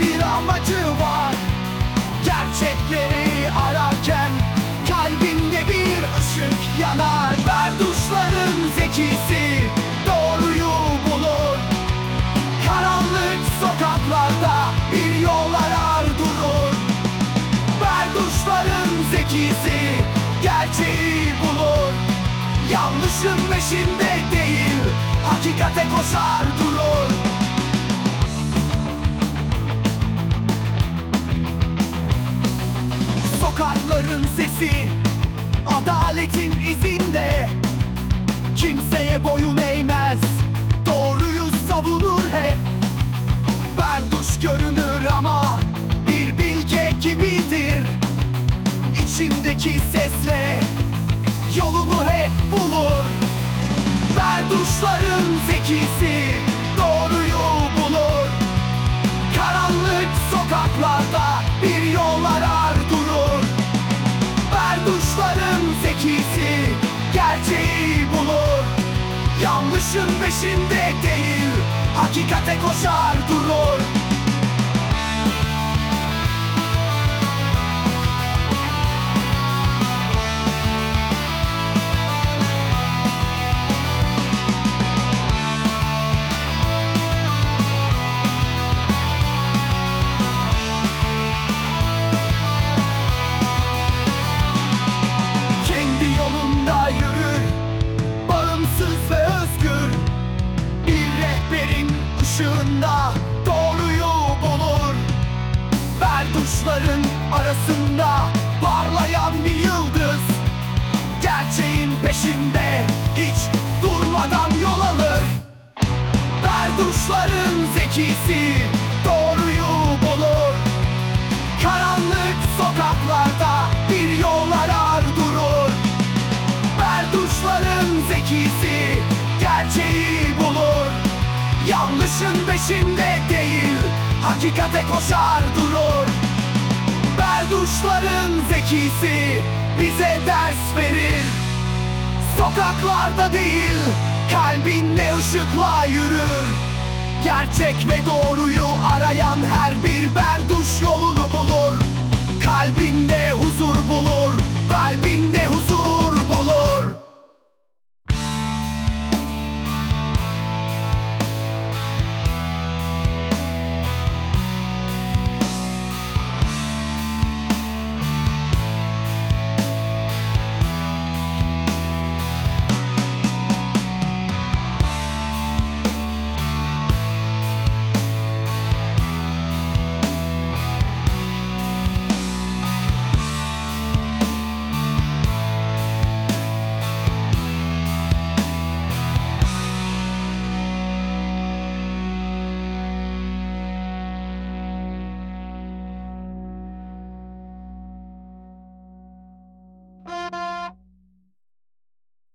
bir amacı var. Gerçekleri ararken kalbinde bir ışık yanar. Berduşların zekisi doğruyu bulur. Karanlık sokaklarda bir yol arar durur. Berduşların zekisi gerçeği bulur. Yanlışın peşinde değil hakikate koşar durur. Sokakların sesi Adaletin izinde. Kimseye boyun eğmez Doğruyu savunur hep. Berduş görünür ama Bir bilge gibidir. İçindeki sesle Yolunu hep bulur. Berduşların zekisi Doğruyu bulur. Karanlık sokaklarda Yanlışın peşinde değil hakikate koşar durur ışığında Doğruyu bulur. Berduşların arasında Parlayan bir yıldız. Gerçeğin peşinde Hiç durmadan yol alır. Berduşların zekisi Doğruyu bulur. Karanlık sokaklarda bir yol arar durur. Berduşların zekisi peşinde değil. Hakikate koşar durur. Berduşların zekisi bize ders verir. Sokaklarda değil kalbinle ışıkla yürür. Gerçek ve doğruyu